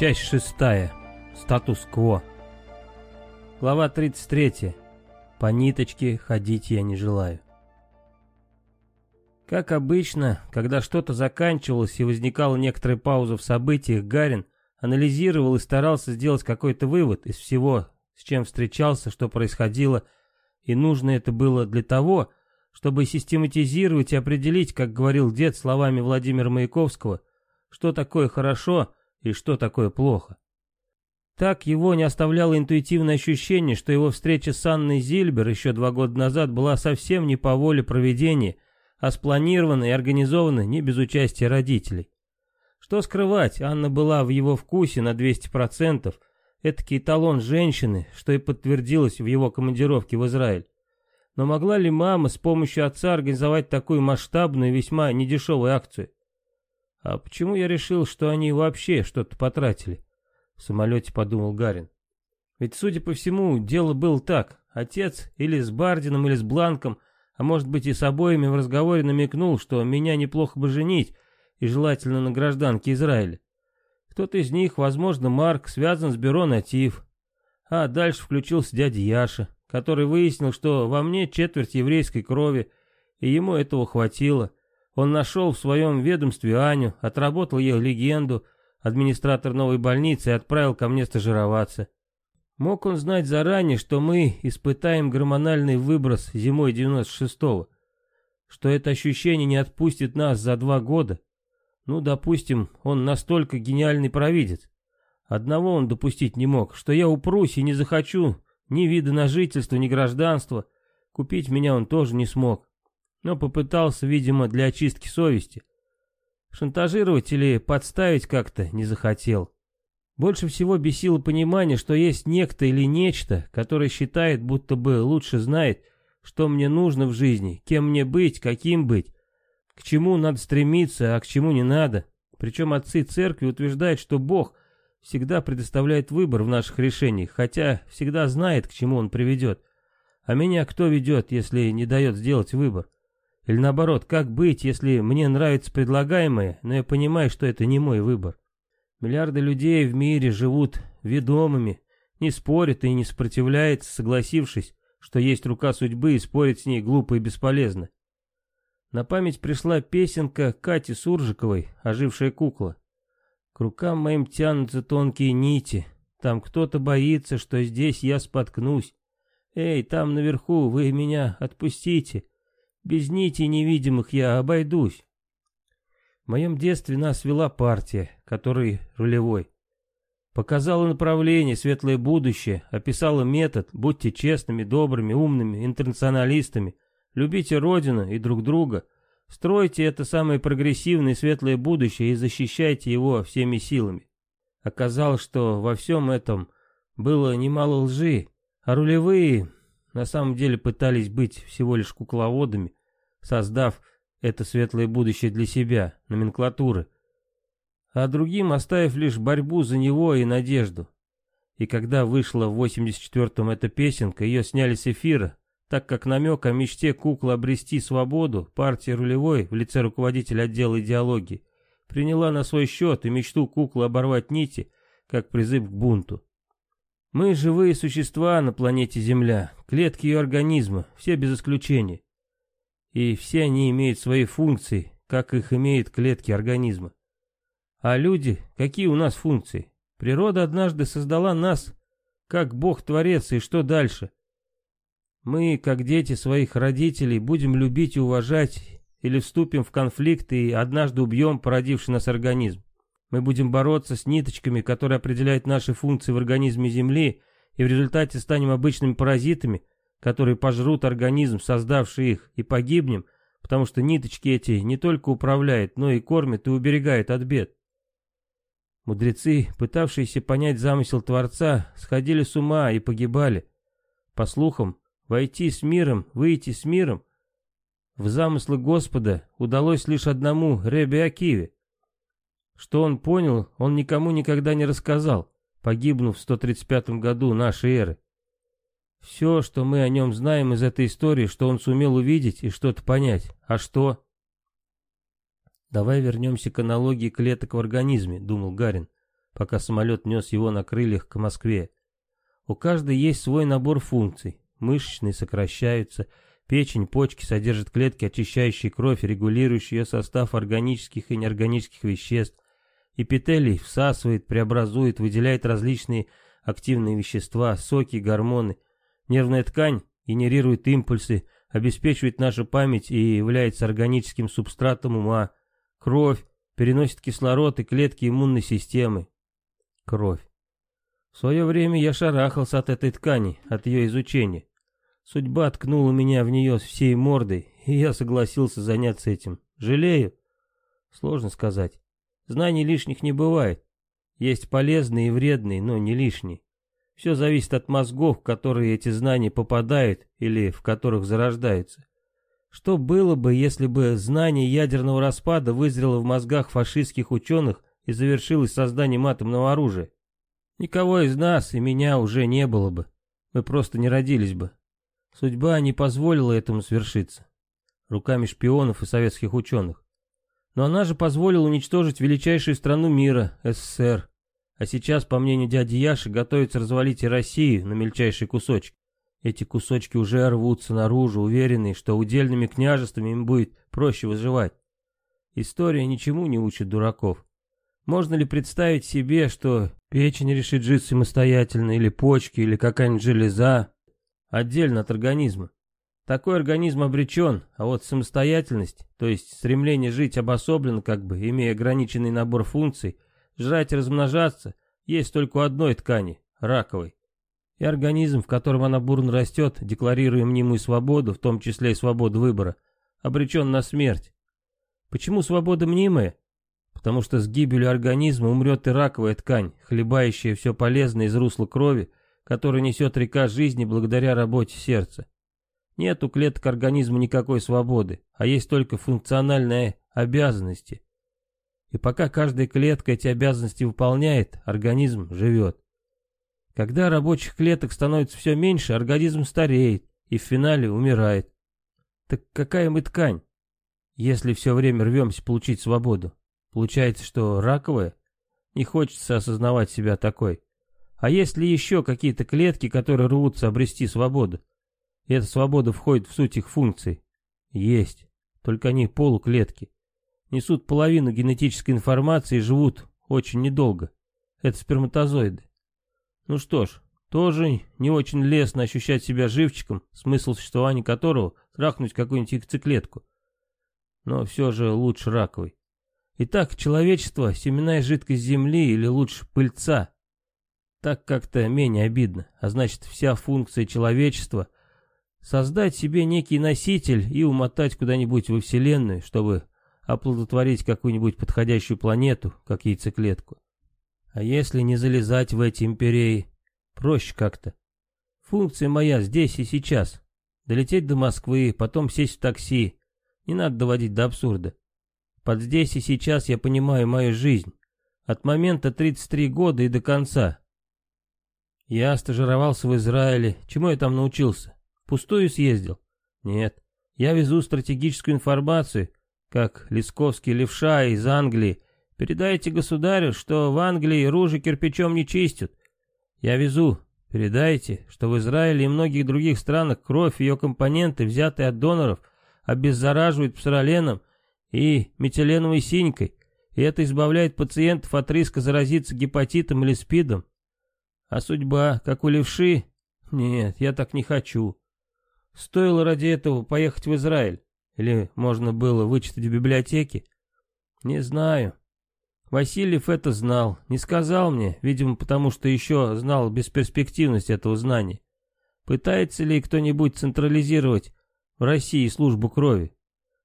Часть шестая. Статус-кво. Глава 33. По ниточке ходить я не желаю. Как обычно, когда что-то заканчивалось и возникала некоторая пауза в событиях, Гарин анализировал и старался сделать какой-то вывод из всего, с чем встречался, что происходило, и нужно это было для того, чтобы систематизировать и определить, как говорил дед словами Владимира Маяковского, что такое хорошо и что такое плохо. Так его не оставляло интуитивное ощущение, что его встреча с Анной Зильбер еще два года назад была совсем не по воле проведения, а спланирована и организована не без участия родителей. Что скрывать, Анна была в его вкусе на 200%, этакий эталон женщины, что и подтвердилось в его командировке в Израиль. Но могла ли мама с помощью отца организовать такую масштабную весьма недешевую акцию? А почему я решил, что они вообще что-то потратили? В самолете подумал Гарин. Ведь, судя по всему, дело было так. Отец или с Бардином, или с Бланком, а может быть и с обоими в разговоре намекнул, что меня неплохо бы женить, и желательно на гражданке Израиля. Кто-то из них, возможно, Марк, связан с бюро «Натив». А дальше включился дядя Яша, который выяснил, что во мне четверть еврейской крови, и ему этого хватило. Он нашел в своем ведомстве Аню, отработал ее легенду, администратор новой больницы, и отправил ко мне стажироваться. Мог он знать заранее, что мы испытаем гормональный выброс зимой 96-го, что это ощущение не отпустит нас за два года? Ну, допустим, он настолько гениальный провидец. Одного он допустить не мог, что я упрусь и не захочу ни вида на жительство, ни гражданства. Купить меня он тоже не смог но попытался, видимо, для очистки совести. Шантажировать или подставить как-то не захотел. Больше всего бесило понимание, что есть некто или нечто, которое считает, будто бы лучше знает, что мне нужно в жизни, кем мне быть, каким быть, к чему надо стремиться, а к чему не надо. Причем отцы церкви утверждают, что Бог всегда предоставляет выбор в наших решениях, хотя всегда знает, к чему он приведет. А меня кто ведет, если не дает сделать выбор? Или наоборот, как быть, если мне нравится предлагаемое, но я понимаю, что это не мой выбор? Миллиарды людей в мире живут ведомыми, не спорят и не сопротивляются, согласившись, что есть рука судьбы и спорить с ней глупо и бесполезно. На память пришла песенка Кати Суржиковой «Ожившая кукла». К рукам моим тянутся тонкие нити, там кто-то боится, что здесь я споткнусь. Эй, там наверху, вы меня отпустите, без нитей невидимых я обойдусь. В моем детстве нас вела партия, которой рулевой. Показала направление, светлое будущее, описала метод, будьте честными, добрыми, умными, интернационалистами, любите Родину и друг друга, стройте это самое прогрессивное и светлое будущее и защищайте его всеми силами. Оказалось, что во всем этом было немало лжи, а рулевые на самом деле пытались быть всего лишь кукловодами, создав это светлое будущее для себя, номенклатуры, а другим оставив лишь борьбу за него и надежду. И когда вышла в 84-м эта песенка, ее сняли с эфира, так как намек о мечте куклы обрести свободу, партия рулевой в лице руководителя отдела идеологии приняла на свой счет и мечту куклы оборвать нити, как призыв к бунту. Мы живые существа на планете Земля, клетки ее организма, все без исключения. И все они имеют свои функции, как их имеют клетки организма. А люди, какие у нас функции? Природа однажды создала нас, как Бог-творец, и что дальше? Мы, как дети своих родителей, будем любить и уважать, или вступим в конфликт и однажды убьем породивший нас организм. Мы будем бороться с ниточками, которые определяют наши функции в организме Земли, и в результате станем обычными паразитами, которые пожрут организм, создавший их, и погибнем, потому что ниточки эти не только управляют, но и кормят и уберегают от бед. Мудрецы, пытавшиеся понять замысел Творца, сходили с ума и погибали. По слухам, войти с миром, выйти с миром, в замыслы Господа удалось лишь одному Ребе Акиве. Что он понял, он никому никогда не рассказал, погибнув в 135 году нашей эры. Все, что мы о нем знаем из этой истории, что он сумел увидеть и что-то понять. А что? Давай вернемся к аналогии клеток в организме, думал Гарин. пока самолет нес его на крыльях к Москве. У каждой есть свой набор функций. Мышечные сокращаются, печень, почки содержат клетки, очищающие кровь, регулирующие ее состав органических и неорганических веществ. Эпителий всасывает, преобразует, выделяет различные активные вещества, соки, гормоны. Нервная ткань генерирует импульсы, обеспечивает нашу память и является органическим субстратом ума. Кровь переносит кислород и клетки иммунной системы. Кровь. В свое время я шарахался от этой ткани, от ее изучения. Судьба ткнула меня в нее всей мордой, и я согласился заняться этим. Жалею? Сложно сказать. Знаний лишних не бывает. Есть полезные и вредные, но не лишние. Все зависит от мозгов, в которые эти знания попадают или в которых зарождаются. Что было бы, если бы знание ядерного распада вызрело в мозгах фашистских ученых и завершилось созданием атомного оружия? Никого из нас и меня уже не было бы. Мы просто не родились бы. Судьба не позволила этому свершиться. Руками шпионов и советских ученых. Но она же позволила уничтожить величайшую страну мира, СССР. А сейчас, по мнению дяди Яши, готовится развалить и Россию на мельчайшие кусочки. Эти кусочки уже рвутся наружу, уверенные, что удельными княжествами им будет проще выживать. История ничему не учит дураков. Можно ли представить себе, что печень решит жить самостоятельно, или почки, или какая-нибудь железа, отдельно от организма? Такой организм обречен, а вот самостоятельность, то есть стремление жить обособленно, как бы, имея ограниченный набор функций – Жрать и размножаться есть только у одной ткани – раковой. И организм, в котором она бурно растет, декларируя мнимую свободу, в том числе и свободу выбора, обречен на смерть. Почему свобода мнимая? Потому что с гибелью организма умрет и раковая ткань, хлебающая все полезное из русла крови, которую несет река жизни благодаря работе сердца. Нет у клеток организма никакой свободы, а есть только функциональные обязанности – и пока каждая клетка эти обязанности выполняет, организм живет. Когда рабочих клеток становится все меньше, организм стареет и в финале умирает. Так какая мы ткань, если все время рвемся получить свободу? Получается, что раковая? Не хочется осознавать себя такой. А есть ли еще какие-то клетки, которые рвутся обрести свободу? Эта свобода входит в суть их функций? Есть. Только они полуклетки несут половину генетической информации и живут очень недолго. Это сперматозоиды. Ну что ж, тоже не очень лестно ощущать себя живчиком, смысл существования которого — трахнуть какую-нибудь яйцеклетку. Но все же лучше раковый. Итак, человечество — семенная жидкость земли или лучше пыльца. Так как-то менее обидно, а значит вся функция человечества — создать себе некий носитель и умотать куда-нибудь во Вселенную, чтобы оплодотворить какую-нибудь подходящую планету, как яйцеклетку. А если не залезать в эти империи, проще как-то. Функция моя здесь и сейчас. Долететь до Москвы, потом сесть в такси. Не надо доводить до абсурда. Под здесь и сейчас я понимаю мою жизнь. От момента 33 года и до конца. Я стажировался в Израиле. Чему я там научился? Пустую съездил? Нет. Я везу стратегическую информацию, как Лисковский левша из Англии. Передайте государю, что в Англии ружи кирпичом не чистят. Я везу. Передайте, что в Израиле и многих других странах кровь и ее компоненты, взятые от доноров, обеззараживают псороленом и метиленовой синькой, и это избавляет пациентов от риска заразиться гепатитом или спидом. А судьба, как у левши? Нет, я так не хочу. Стоило ради этого поехать в Израиль. Или можно было вычитать в библиотеке? Не знаю. Васильев это знал. Не сказал мне, видимо, потому что еще знал бесперспективность этого знания. Пытается ли кто-нибудь централизировать в России службу крови?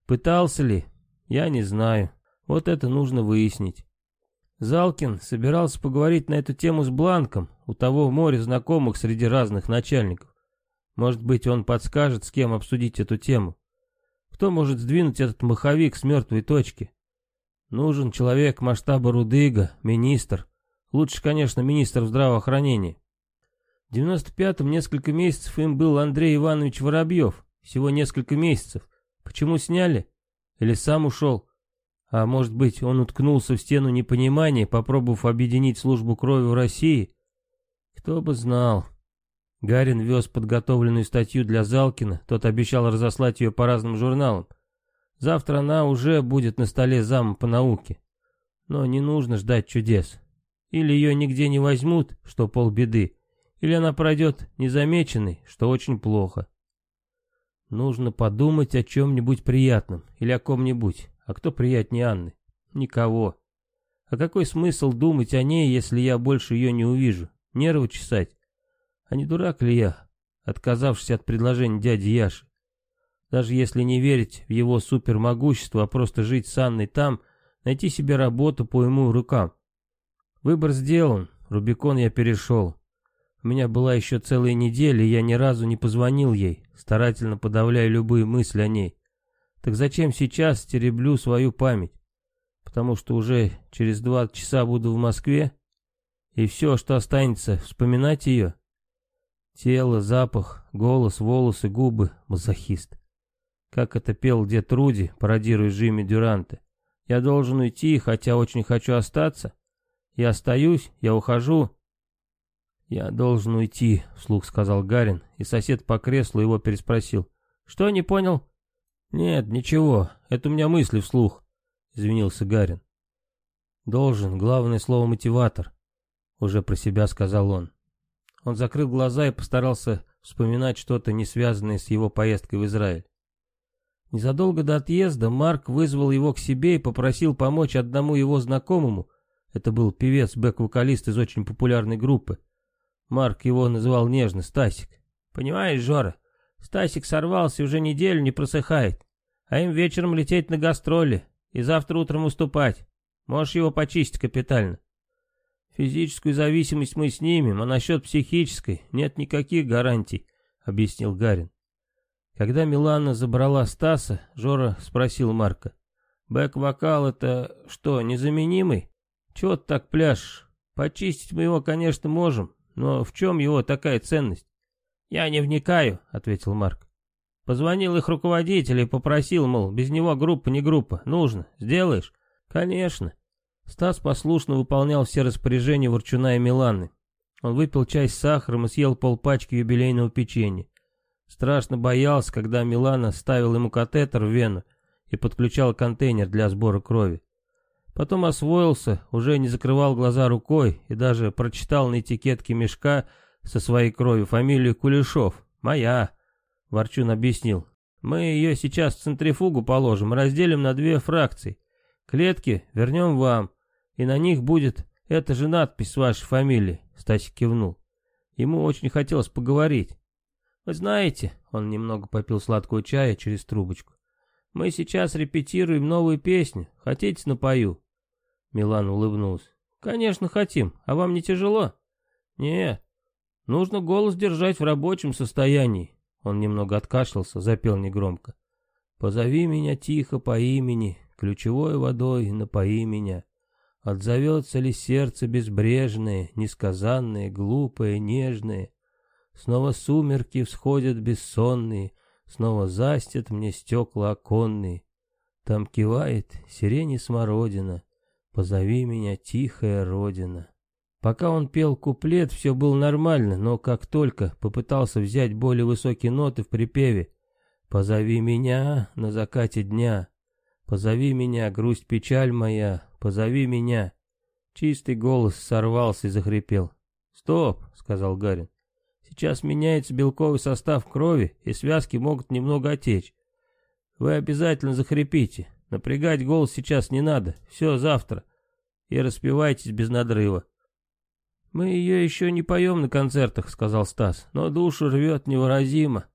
Пытался ли? Я не знаю. Вот это нужно выяснить. Залкин собирался поговорить на эту тему с Бланком, у того море знакомых среди разных начальников. Может быть, он подскажет, с кем обсудить эту тему. Кто может сдвинуть этот маховик с мертвой точки? Нужен человек масштаба Рудыга, министр. Лучше, конечно, министр здравоохранения. В 95-м несколько месяцев им был Андрей Иванович Воробьев. Всего несколько месяцев. Почему сняли? Или сам ушел? А может быть, он уткнулся в стену непонимания, попробовав объединить службу крови в России? Кто бы знал. Гарин вез подготовленную статью для Залкина, тот обещал разослать ее по разным журналам. Завтра она уже будет на столе зама по науке. Но не нужно ждать чудес. Или ее нигде не возьмут, что полбеды, или она пройдет незамеченной, что очень плохо. Нужно подумать о чем-нибудь приятном или о ком-нибудь. А кто приятнее Анны? Никого. А какой смысл думать о ней, если я больше ее не увижу? Нервы чесать? А не дурак ли я, отказавшись от предложения дяди Яши? Даже если не верить в его супермогущество, а просто жить с Анной там, найти себе работу по ему рукам. Выбор сделан, Рубикон я перешел. У меня была еще целая неделя, и я ни разу не позвонил ей, старательно подавляя любые мысли о ней. Так зачем сейчас тереблю свою память? Потому что уже через два часа буду в Москве, и все, что останется, вспоминать ее. Тело, запах, голос, волосы, губы, мазохист. Как это пел дед Руди, пародируя Жимми Дюранта. Я должен уйти, хотя очень хочу остаться. Я остаюсь, я ухожу. Я должен уйти, вслух сказал Гарин, и сосед по креслу его переспросил. Что, не понял? «Нет, ничего, это у меня мысли вслух», — извинился Гарин. «Должен, главное слово мотиватор», — уже про себя сказал он. Он закрыл глаза и постарался вспоминать что-то, не связанное с его поездкой в Израиль. Незадолго до отъезда Марк вызвал его к себе и попросил помочь одному его знакомому. Это был певец, бэк-вокалист из очень популярной группы. Марк его называл нежно Стасик. «Понимаешь, Жора, Стасик сорвался уже неделю не просыхает. А им вечером лететь на гастроли и завтра утром уступать. Можешь его почистить капитально. Физическую зависимость мы снимем, а насчет психической нет никаких гарантий, объяснил Гарин. Когда Милана забрала Стаса, Жора спросил Марка. «Бэк-вокал это что, незаменимый? Чего ты так пляшешь? Почистить мы его, конечно, можем, но в чем его такая ценность?» «Я не вникаю», — ответил Марк. Позвонил их руководитель и попросил, мол, без него группа не группа. Нужно. Сделаешь? Конечно. Стас послушно выполнял все распоряжения Ворчуна и Миланы. Он выпил чай с сахаром и съел полпачки юбилейного печенья. Страшно боялся, когда Милана ставил ему катетер в вену и подключал контейнер для сбора крови. Потом освоился, уже не закрывал глаза рукой и даже прочитал на этикетке мешка со своей кровью фамилию Кулешов. «Моя». Ворчун объяснил. Мы ее сейчас в центрифугу положим, разделим на две фракции. Клетки вернем вам, и на них будет эта же надпись с вашей фамилией. Стасик кивнул. Ему очень хотелось поговорить. Вы знаете, он немного попил сладкого чая через трубочку. Мы сейчас репетируем новую песню. Хотите, напою? Милан улыбнулся. Конечно, хотим. А вам не тяжело? Нет. Нужно голос держать в рабочем состоянии. Он немного откашлялся, запел негромко. «Позови меня тихо по имени, ключевой водой напои меня. Отзовется ли сердце безбрежное, несказанное, глупое, нежное? Снова сумерки всходят бессонные, снова застят мне стекла оконные. Там кивает сирени смородина, позови меня, тихая родина». Пока он пел куплет, все было нормально, но как только попытался взять более высокие ноты в припеве «Позови меня на закате дня», «Позови меня, грусть печаль моя, позови меня», чистый голос сорвался и захрипел. «Стоп», — сказал Гарин, — «сейчас меняется белковый состав крови, и связки могут немного отечь. Вы обязательно захрипите, напрягать голос сейчас не надо, все завтра, и распевайтесь без надрыва». «Мы ее еще не поем на концертах», — сказал Стас, — «но душу рвет невыразимо.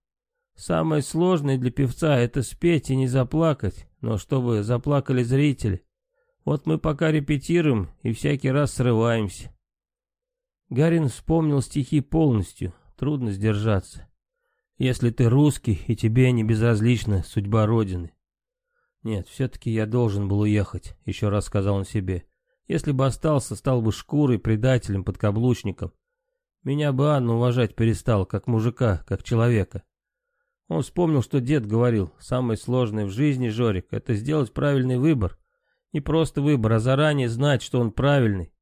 Самое сложное для певца — это спеть и не заплакать, но чтобы заплакали зрители. Вот мы пока репетируем и всякий раз срываемся». Гарин вспомнил стихи полностью, трудно сдержаться. «Если ты русский, и тебе не безразлична судьба Родины». «Нет, все-таки я должен был уехать», — еще раз сказал он себе. Если бы остался, стал бы шкурой, предателем, подкаблучником. Меня бы Анна уважать перестала, как мужика, как человека. Он вспомнил, что дед говорил, самое сложное в жизни, Жорик, это сделать правильный выбор. Не просто выбор, а заранее знать, что он правильный.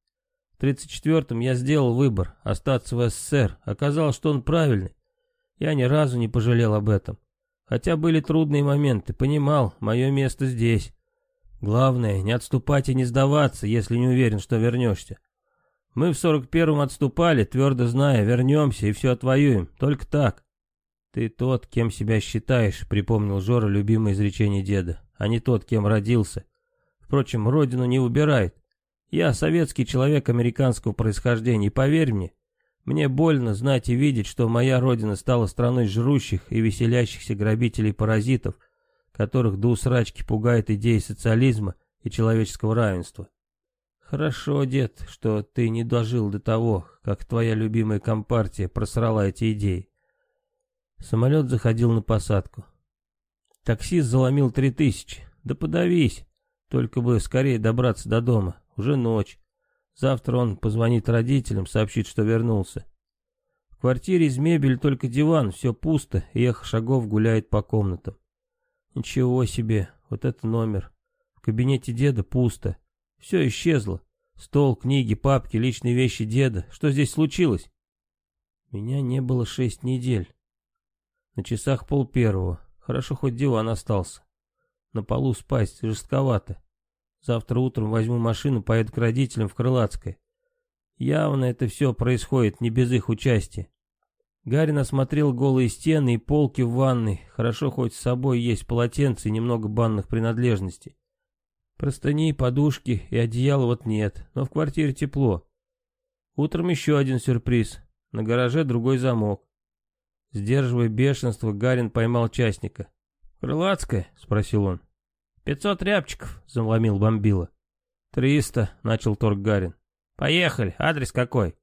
В 34-м я сделал выбор – остаться в СССР. Оказалось, что он правильный. Я ни разу не пожалел об этом. Хотя были трудные моменты, понимал, мое место здесь. Главное, не отступать и не сдаваться, если не уверен, что вернешься. Мы в 41-м отступали, твердо зная, вернемся и все отвоюем, только так. Ты тот, кем себя считаешь, припомнил Жора любимое изречение деда, а не тот, кем родился. Впрочем, родину не убирает. Я советский человек американского происхождения, поверь мне, мне больно знать и видеть, что моя родина стала страной жрущих и веселящихся грабителей-паразитов, которых до усрачки пугает идея социализма и человеческого равенства. Хорошо, дед, что ты не дожил до того, как твоя любимая компартия просрала эти идеи. Самолет заходил на посадку. Таксист заломил три тысячи. Да подавись, только бы скорее добраться до дома. Уже ночь. Завтра он позвонит родителям, сообщит, что вернулся. В квартире из мебели только диван, все пусто, и эхо шагов гуляет по комнатам. Ничего себе, вот это номер. В кабинете деда пусто. Все исчезло. Стол, книги, папки, личные вещи деда. Что здесь случилось? Меня не было шесть недель. На часах пол первого. Хорошо, хоть диван остался. На полу спать жестковато. Завтра утром возьму машину, поеду к родителям в Крылатское. Явно это все происходит не без их участия. Гарин осмотрел голые стены и полки в ванной. Хорошо, хоть с собой есть полотенце и немного банных принадлежностей. Простыни, подушки и одеяла вот нет, но в квартире тепло. Утром еще один сюрприз. На гараже другой замок. Сдерживая бешенство, Гарин поймал частника. «Крылатская?» — спросил он. «Пятьсот рябчиков», — заломил бомбила. «Триста», — начал торг Гарин. «Поехали, адрес какой?»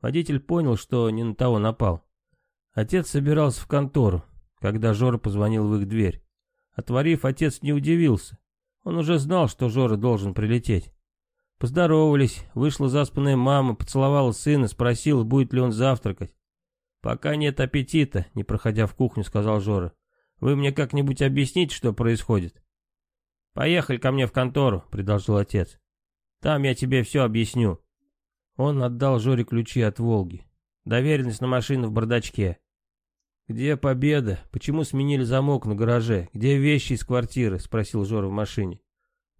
Водитель понял, что не на того напал. Отец собирался в контору, когда Жора позвонил в их дверь. Отворив, отец не удивился. Он уже знал, что Жора должен прилететь. Поздоровались, вышла заспанная мама, поцеловала сына, спросила, будет ли он завтракать. «Пока нет аппетита», — не проходя в кухню, сказал Жора. «Вы мне как-нибудь объясните, что происходит?» «Поехали ко мне в контору», — предложил отец. «Там я тебе все объясню». Он отдал Жоре ключи от «Волги». Доверенность на машину в бардачке. «Где победа? Почему сменили замок на гараже? Где вещи из квартиры?» — спросил Жора в машине.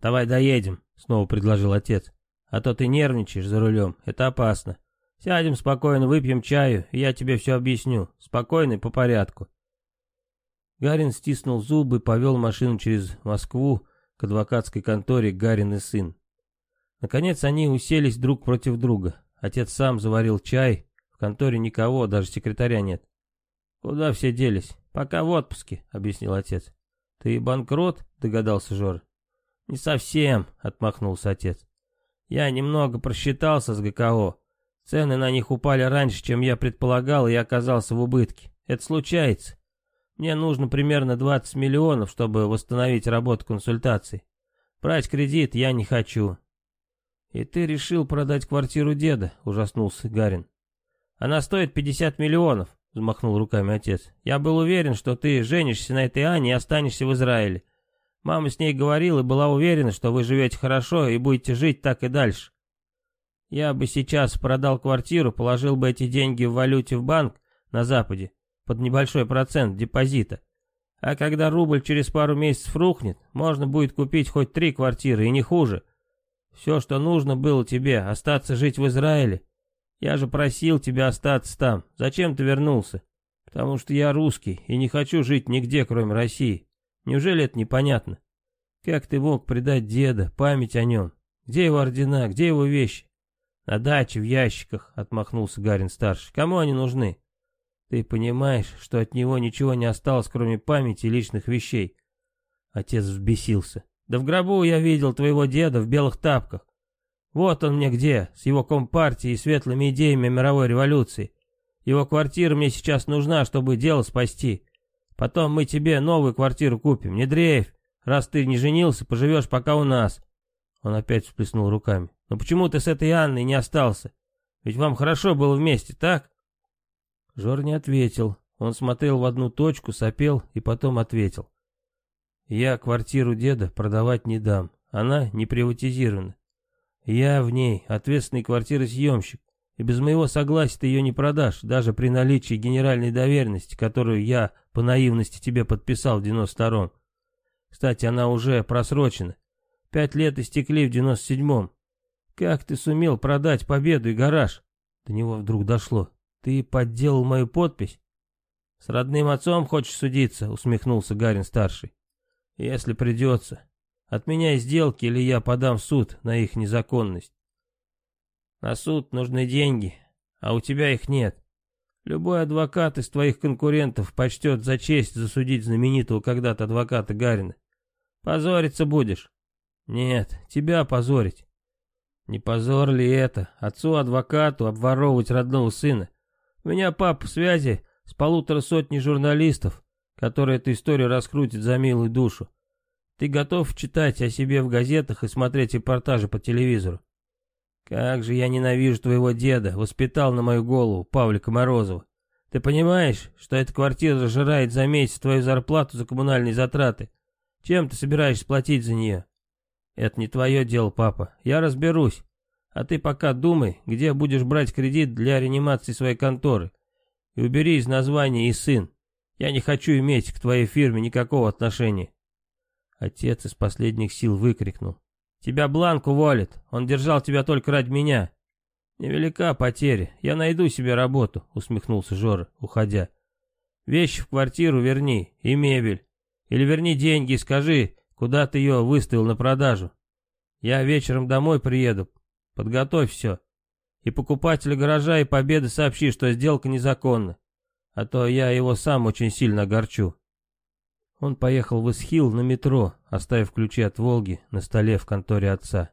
«Давай доедем», — снова предложил отец. «А то ты нервничаешь за рулем. Это опасно. Сядем спокойно, выпьем чаю, и я тебе все объясню. Спокойно и по порядку». Гарин стиснул зубы, повел машину через Москву, к адвокатской конторе Гарин и сын. Наконец они уселись друг против друга. Отец сам заварил чай, в конторе никого, даже секретаря нет. «Куда все делись? Пока в отпуске», — объяснил отец. «Ты банкрот?» — догадался Жора. «Не совсем», — отмахнулся отец. «Я немного просчитался с ГКО. Цены на них упали раньше, чем я предполагал, и я оказался в убытке. Это случается. Мне нужно примерно 20 миллионов, чтобы восстановить работу консультаций. Брать кредит я не хочу. И ты решил продать квартиру деда, ужаснулся Гарин. Она стоит 50 миллионов, взмахнул руками отец. Я был уверен, что ты женишься на этой Ане и останешься в Израиле. Мама с ней говорила и была уверена, что вы живете хорошо и будете жить так и дальше. Я бы сейчас продал квартиру, положил бы эти деньги в валюте в банк на Западе под небольшой процент депозита. А когда рубль через пару месяцев рухнет, можно будет купить хоть три квартиры и не хуже. Все, что нужно было тебе, остаться жить в Израиле. Я же просил тебя остаться там. Зачем ты вернулся? Потому что я русский и не хочу жить нигде, кроме России. Неужели это непонятно? Как ты мог предать деда, память о нем? Где его ордена, где его вещи? На даче, в ящиках, отмахнулся Гарин-старший. Кому они нужны? Ты понимаешь, что от него ничего не осталось, кроме памяти и личных вещей. Отец взбесился. Да в гробу я видел твоего деда в белых тапках. Вот он мне где, с его компартией и светлыми идеями мировой революции. Его квартира мне сейчас нужна, чтобы дело спасти. Потом мы тебе новую квартиру купим, не дрейф. Раз ты не женился, поживешь пока у нас. Он опять всплеснул руками. Но почему ты с этой Анной не остался? Ведь вам хорошо было вместе, так? Жор не ответил. Он смотрел в одну точку, сопел и потом ответил. «Я квартиру деда продавать не дам. Она не приватизирована. Я в ней ответственный квартиросъемщик, и без моего согласия ты ее не продашь, даже при наличии генеральной доверенности, которую я по наивности тебе подписал в 92-м. Кстати, она уже просрочена. Пять лет истекли в 97-м. Как ты сумел продать победу и гараж? До него вдруг дошло. Ты подделал мою подпись? С родным отцом хочешь судиться? Усмехнулся Гарин-старший. Если придется. Отменяй сделки, или я подам в суд на их незаконность. На суд нужны деньги, а у тебя их нет. Любой адвокат из твоих конкурентов почтет за честь засудить знаменитого когда-то адвоката Гарина. Позориться будешь. Нет, тебя позорить. Не позор ли это, отцу-адвокату обворовывать родного сына? У меня папа в связи с полутора сотней журналистов, которые эту историю раскрутят за милую душу. Ты готов читать о себе в газетах и смотреть репортажи по телевизору? Как же я ненавижу твоего деда, воспитал на мою голову Павлика Морозова. Ты понимаешь, что эта квартира разжирает за месяц твою зарплату за коммунальные затраты? Чем ты собираешься платить за нее? Это не твое дело, папа, я разберусь. А ты пока думай, где будешь брать кредит для реанимации своей конторы. И убери из названия и сын. Я не хочу иметь к твоей фирме никакого отношения. Отец из последних сил выкрикнул. «Тебя Бланк уволит, он держал тебя только ради меня». «Невелика потеря, я найду себе работу», — усмехнулся Жора, уходя. «Вещи в квартиру верни и мебель. Или верни деньги и скажи, куда ты ее выставил на продажу. Я вечером домой приеду, подготовь все. И покупателю гаража и победы сообщи, что сделка незаконна, а то я его сам очень сильно огорчу». Он поехал в Исхил на метро, оставив ключи от «Волги» на столе в конторе отца.